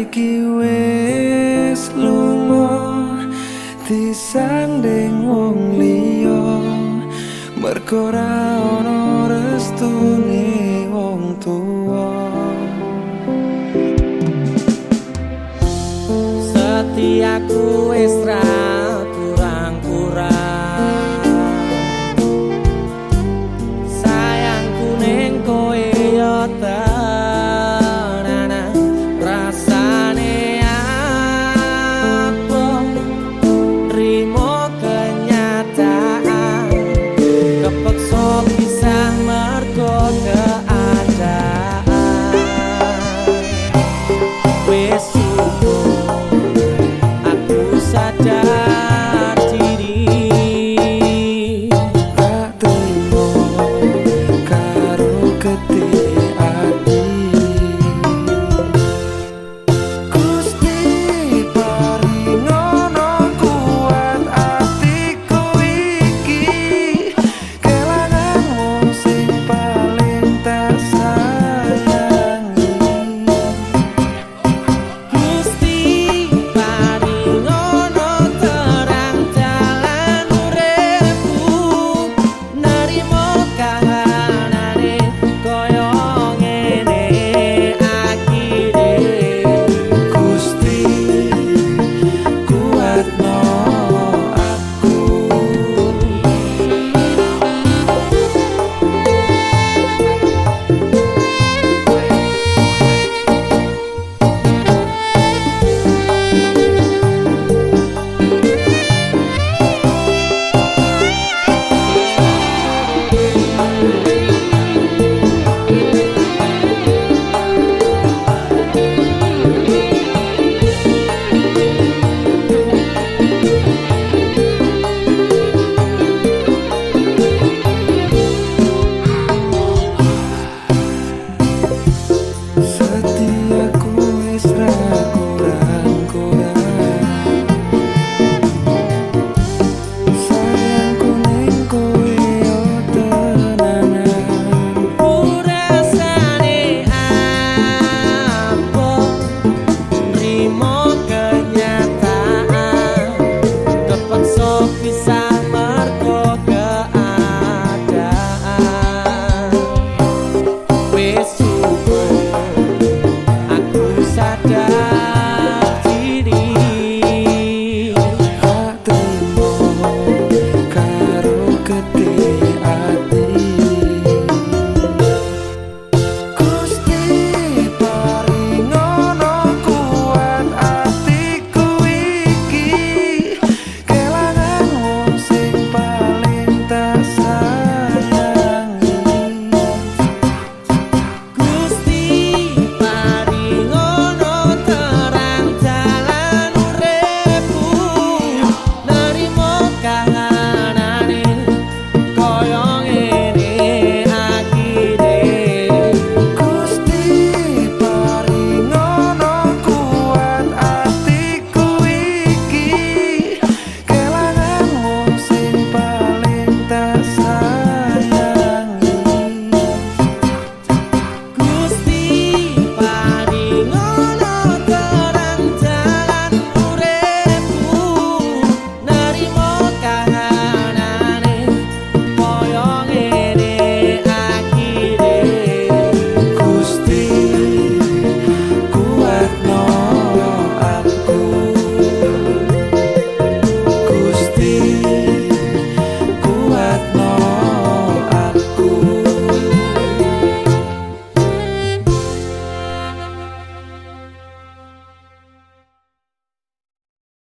saiki wis lunga disanding wong liya. Mergo ora ana restune wong tuwa. Setiaku aku